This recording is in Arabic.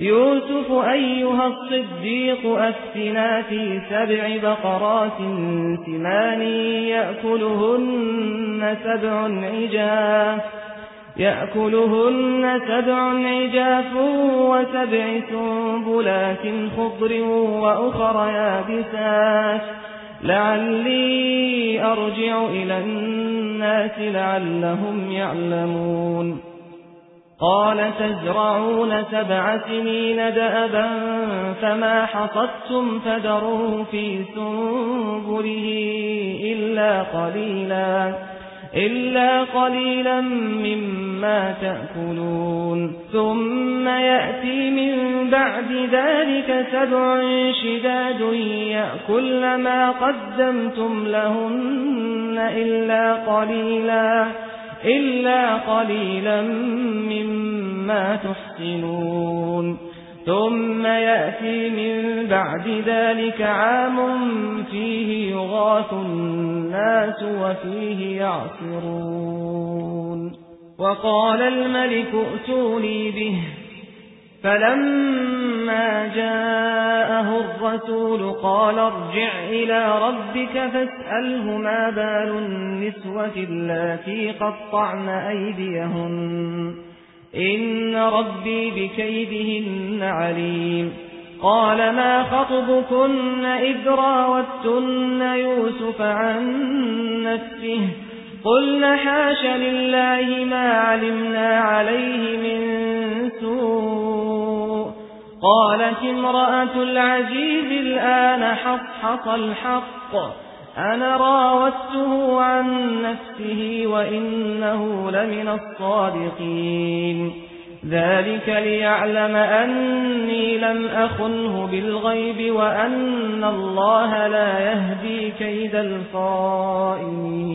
يوسف أيها الصديق أفتنا في سبع بقرات ثمان يأكلهن سبع عجاف يأكلهن سبع عجاف وسبع سنبلات خضر وأخر يابسات لعلي أرجع إلى الناس لعلهم يعلمون قال تزرعون سبع سنين دأبا فما حصدتم فدروه في سنبره إلا قليلا إلا قليلا مما تأكلون. ثم يأتي من بعد ذلك سبع شداد يأكل ما قدمتم لهن إلا قليلا. إلا قليلا مما تحسنون ثم يأتي من بعد ذلك عام فيه يغاث الناس وفيه يعصرون وقال الملك ائتوني به فلما جاءه الرسول قال ارجع إلى ربك فاسأله ما بال النسوة التي قطعن أيديهن إن ربي بكيدهن عليم. قال ما خطبكن إذ راوتن يوسف عن نفسه قلنا حاش لله ما علمنا قالت امرأة العزيز الآن حصحص الحق. أنا راوته عن نفسه وإنه لمن الصادقين. ذلك ليعلم أني لم أخنه بالغيب وأن الله لا يهدي كيد الخائنين.